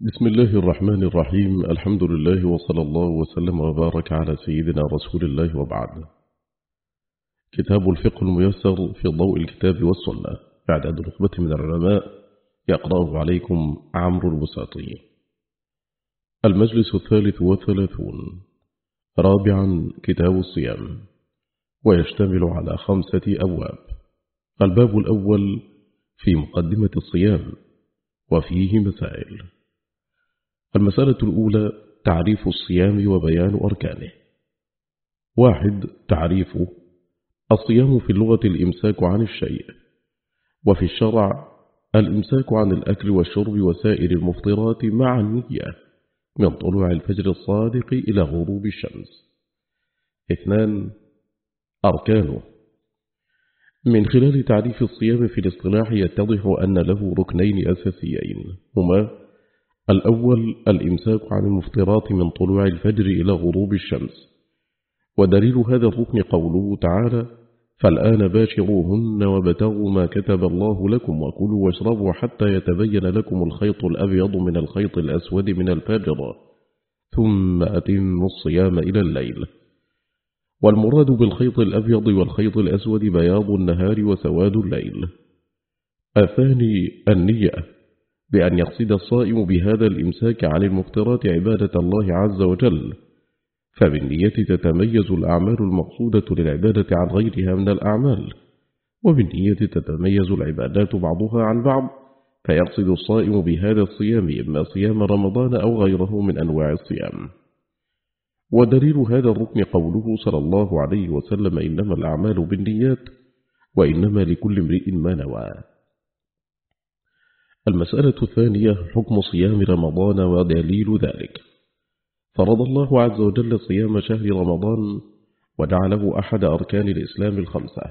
بسم الله الرحمن الرحيم. الحمد لله وصلى الله وسلم وبارك على سيدنا رسول الله وبعد. كتاب الفقه الميسر في ضوء الكتاب والسنة. بعد نخبة من العلماء يقرأه عليكم عمرو البساطي. المجلس الثالث والثلاثون. رابعا كتاب الصيام. ويشتمل على خمسة أبواب. الباب الأول في مقدمة الصيام. وفيه مسائل. المسألة الأولى تعريف الصيام وبيان أركانه. واحد تعريفه الصيام في اللغة الإمساك عن الشيء. وفي الشرع الإمساك عن الأكل والشرب وسائر المفطرات مع النية من طلوع الفجر الصادق إلى غروب الشمس. اثنان أركانه. من خلال تعريف الصيام في الاصطلاح يتضح أن له ركنين أساسيين. هما الأول الإمساك عن المفطرات من طلوع الفجر إلى غروب الشمس. ودليل هذا الركن قوله تعالى فالآن باشروهن وابتغوا ما كتب الله لكم وكلوا واشربوا حتى يتبين لكم الخيط الأبيض من الخيط الأسود من الفجر ثم أتموا الصيام إلى الليل. والمراد بالخيط الأبيض والخيط الأسود بياض النهار وسواد الليل. الثاني النية. بأن يقصد الصائم بهذا الإمساك عن المفترات عبادة الله عز وجل. فبالنية تتميز الأعمال المقصودة للعبادة عن غيرها من الأعمال. وبالنية تتميز العبادات بعضها عن بعض. فيقصد الصائم بهذا الصيام إما صيام رمضان أو غيره من أنواع الصيام. ودليل هذا الركن قوله صلى الله عليه وسلم إنما الأعمال بالنيات وإنما لكل امرئ ما نوى. المسألة الثانية حكم صيام رمضان ودليل ذلك. فرض الله عز وجل صيام شهر رمضان وجعله أحد أركان الإسلام الخمسة.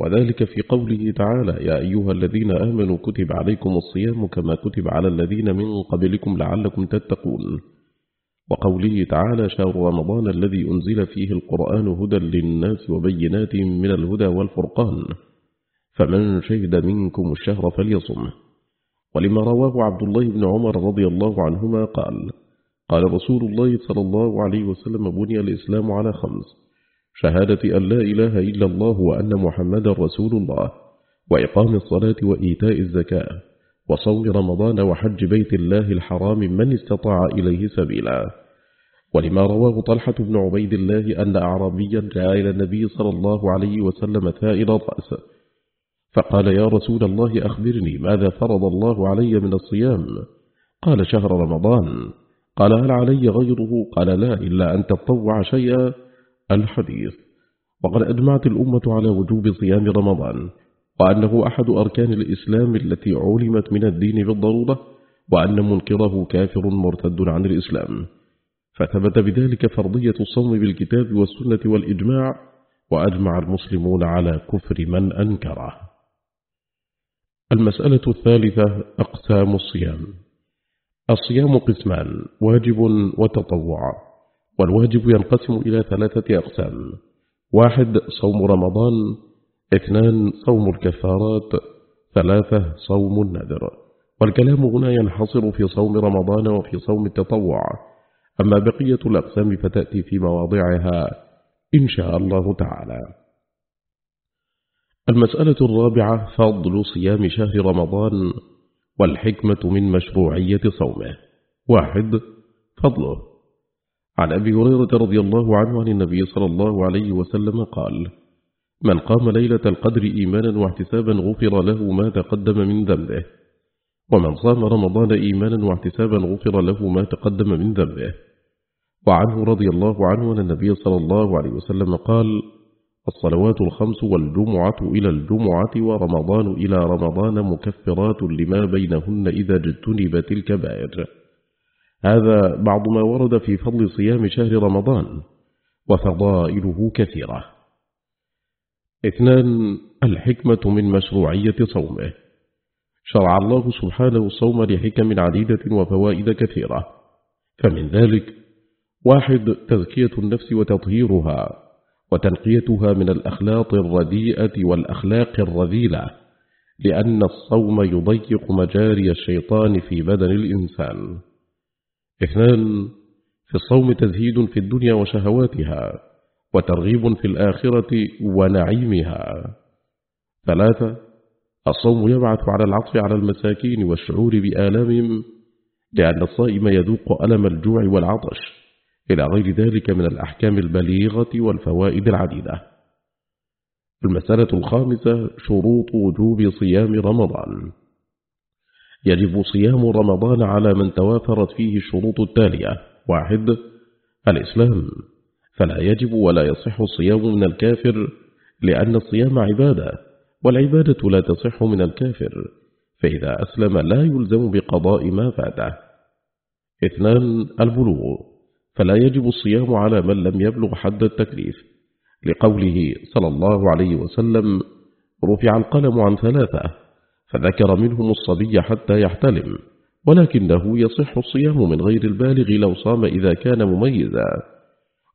وذلك في قوله تعالى يا أيها الذين آمنوا كتب عليكم الصيام كما كتب على الذين من قبلكم لعلكم تتقون. وقوله تعالى شهر رمضان الذي أنزل فيه القرآن هدى للناس وبينات من الهدى والفرقان. فمن شهد منكم الشهر فليصمه ولما رواه عبد الله بن عمر رضي الله عنهما قال قال رسول الله صلى الله عليه وسلم بني الإسلام على خمس شهادة أن لا إله إلا الله وأن محمد رسول الله وإقام الصلاة وإيتاء الزكاة وصوم رمضان وحج بيت الله الحرام من استطاع إليه سبيلا. ولما رواه طلحة بن عبيد الله أن أعرابيا جاء إلى النبي صلى الله عليه وسلم ثائر الرأس فقال يا رسول الله أخبرني ماذا فرض الله علي من الصيام. قال شهر رمضان. قال هل علي غيره؟ قال لا إلا أن تطوع شيئا. الحديث. وقد أجمعت الأمة على وجوب صيام رمضان وأنه أحد أركان الإسلام التي علمت من الدين بالضرورة وأن منكره كافر مرتد عن الإسلام. فثبت بذلك فرضية الصوم بالكتاب والسنة والإجماع وأجمع المسلمون على كفر من أنكره. المسألة الثالثة أقسام الصيام. الصيام قسمان واجب وتطوع. والواجب ينقسم إلى ثلاثة أقسام. واحد صوم رمضان اثنان صوم الكفارات ثلاثة صوم النذر. والكلام هنا ينحصر في صوم رمضان وفي صوم التطوع. أما بقية الأقسام فتأتي في مواضعها إن شاء الله تعالى. المسألة الرابعة فضل صيام شهر رمضان والحكمة من مشروعية صومه. واحد فضله. عن أبي هريرة رضي الله عنه عن النبي صلى الله عليه وسلم قال من قام ليلة القدر إيمانا واحتسابا غفر له ما تقدم من ذنبه. ومن صام رمضان إيمانا واحتسابا غفر له ما تقدم من ذنبه. وعنه رضي الله عنه أن النبي صلى الله عليه وسلم قال الصلوات الخمس والجمعة إلى الجمعة ورمضان إلى رمضان مكفرات لما بينهن إذا اجتنبت الكبائر. هذا بعض ما ورد في فضل صيام شهر رمضان وفضائله كثيرة. اثنان الحكمة من مشروعية صومه. شرع الله سبحانه الصوم لحكم عديدة وفوائد كثيرة. فمن ذلك واحد تزكية النفس وتطهيرها. وتنقيتها من الأخلاق الرديئة والأخلاق الرذيلة لأن الصوم يضيق مجاري الشيطان في بدن الإنسان. إثنان في الصوم تزهيد في الدنيا وشهواتها وترغيب في الآخرة ونعيمها. ثلاثة الصوم يبعث على العطف على المساكين والشعور بآلامهم لأن الصائم يذوق ألم الجوع والعطش. إلى غير ذلك من الأحكام البليغة والفوائد العديدة. المسألة الخامسة شروط وجوب صيام رمضان. يجب صيام رمضان على من توافرت فيه الشروط التالية. واحد الإسلام. فلا يجب ولا يصح الصيام من الكافر لأن الصيام عبادة والعبادة لا تصح من الكافر فإذا أسلم لا يلزم بقضاء ما فاته. اثنان البلوغ. فلا يجب الصيام على من لم يبلغ حد التكليف. لقوله صلى الله عليه وسلم رفع القلم عن ثلاثة فذكر منهم الصبي حتى يحتلم ولكنه يصح الصيام من غير البالغ لو صام إذا كان مميزا.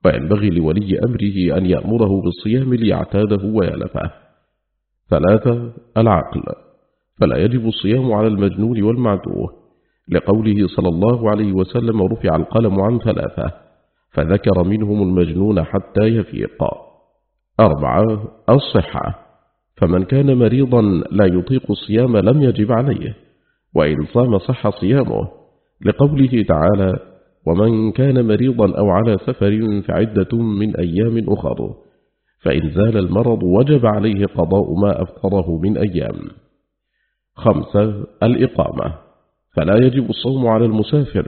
وينبغي لولي أمره أن يأمره بالصيام ليعتاده ويلفه. ثلاثة العقل. فلا يجب الصيام على المجنون والمعتوه لقوله صلى الله عليه وسلم رفع القلم عن ثلاثة فذكر منهم المجنون حتى يفيق. أربعة الصحة فمن كان مريضا لا يطيق الصيام لم يجب عليه وإن صام صح صيامه لقوله تعالى ومن كان مريضا أو على سفر فعدة من أيام أخر فإن زال المرض وجب عليه قضاء ما أفطره من أيام. خمسة الإقامة فلا يجب الصوم على المسافر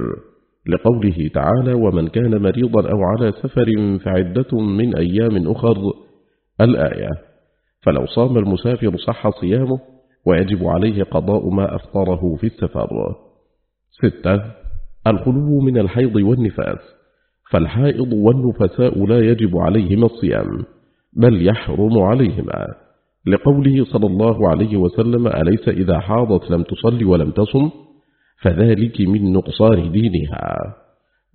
لقوله تعالى ومن كان مريضا أو على سفر فعدة من أيام أخر الآية. فلو صام المسافر صح صيامه ويجب عليه قضاء ما أفطره في السفر. ستة الخلو من الحيض والنفاس. فالحائض والنفساء لا يجب عليهما الصيام بل يحرم عليهما. لقوله صلى الله عليه وسلم أليس إذا حاضت لم تصلي ولم تصم؟ فذلك من نقصان دينها.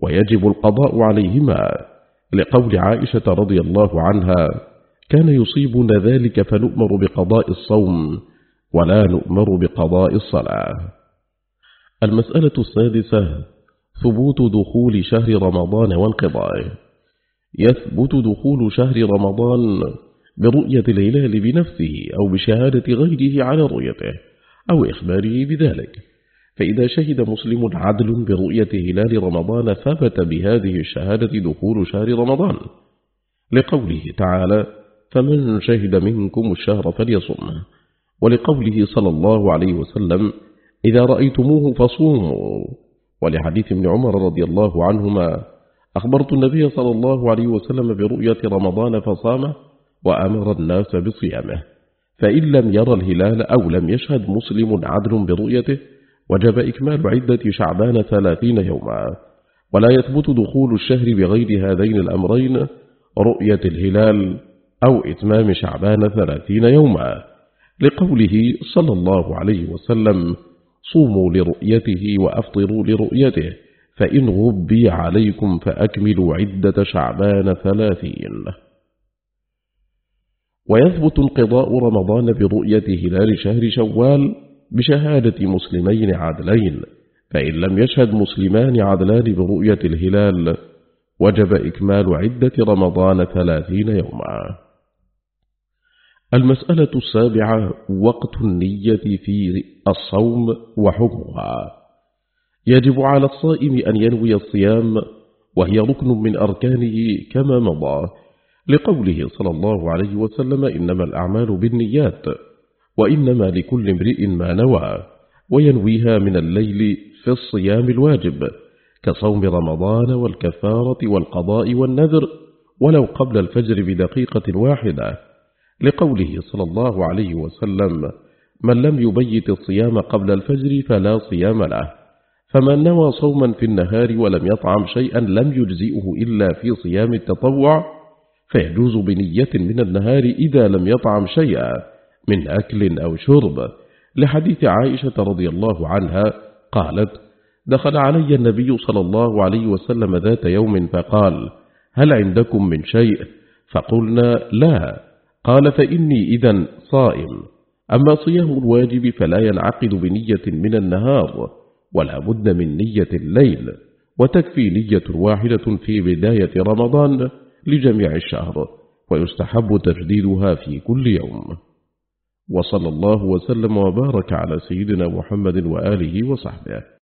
ويجب القضاء عليهما. لقول عائشة رضي الله عنها كان يصيبنا ذلك فنؤمر بقضاء الصوم ولا نؤمر بقضاء الصلاة. المسألة السادسة ثبوت دخول شهر رمضان وانقضائه. يثبت دخول شهر رمضان برؤية الهلال بنفسه أو بشهادة غيره على رؤيته أو إخباره بذلك. فإذا شهد مسلم عدل برؤية هلال رمضان ثبت بهذه الشهادة دخول شهر رمضان. لقوله تعالى فمن شهد منكم الشهر فليصمه ولقوله صلى الله عليه وسلم إذا رأيتموه فصوموا ولحديث ابن عمر رضي الله عنهما أخبرت النبي صلى الله عليه وسلم برؤية رمضان فصامه وأمر الناس بصيامه. فإن لم يرى الهلال أو لم يشهد مسلم عدل برؤيته وجب إكمال عدة شعبان ثلاثين يوما. ولا يثبت دخول الشهر بغير هذين الأمرين رؤية الهلال أو إتمام شعبان ثلاثين يوما. لقوله صلى الله عليه وسلم صوموا لرؤيته وأفطروا لرؤيته فإن غبي عليكم فأكملوا عدة شعبان ثلاثين. ويثبت انقضاء رمضان برؤية هلال شهر شوال بشهادة مسلمين عادلين فإن لم يشهد مسلمان عدلان برؤية الهلال وجب إكمال عدة رمضان ثلاثين يوما. المسألة السابعة وقت النية في الصوم وحكمها. يجب على الصائم أن ينوي الصيام وهي ركن من أركانه كما مضى لقوله صلى الله عليه وسلم إنما الأعمال بالنيات. وإنما لكل امرئ ما نوى وينويها من الليل في الصيام الواجب كصوم رمضان والكفارة والقضاء والنذر ولو قبل الفجر بدقيقة واحدة لقوله صلى الله عليه وسلم من لم يبيت الصيام قبل الفجر فلا صيام له فمن نوى صوما في النهار ولم يطعم شيئا لم يجزئه إلا في صيام التطوع فيجوز بنية من النهار إذا لم يطعم شيئا. من أكل أو شرب. لحديث عائشة رضي الله عنها قالت دخل علي النبي صلى الله عليه وسلم ذات يوم فقال هل عندكم من شيء؟ فقلنا لا. قال فإني إذا صائم. أما صيام الواجب فلا ينعقد بنية من النهار ولا بد من نية الليل. وتكفي نية واحدة في بداية رمضان لجميع الشهر ويستحب تجديدها في كل يوم. وصلى الله وسلم وبارك على سيدنا محمد وآله وصحبه.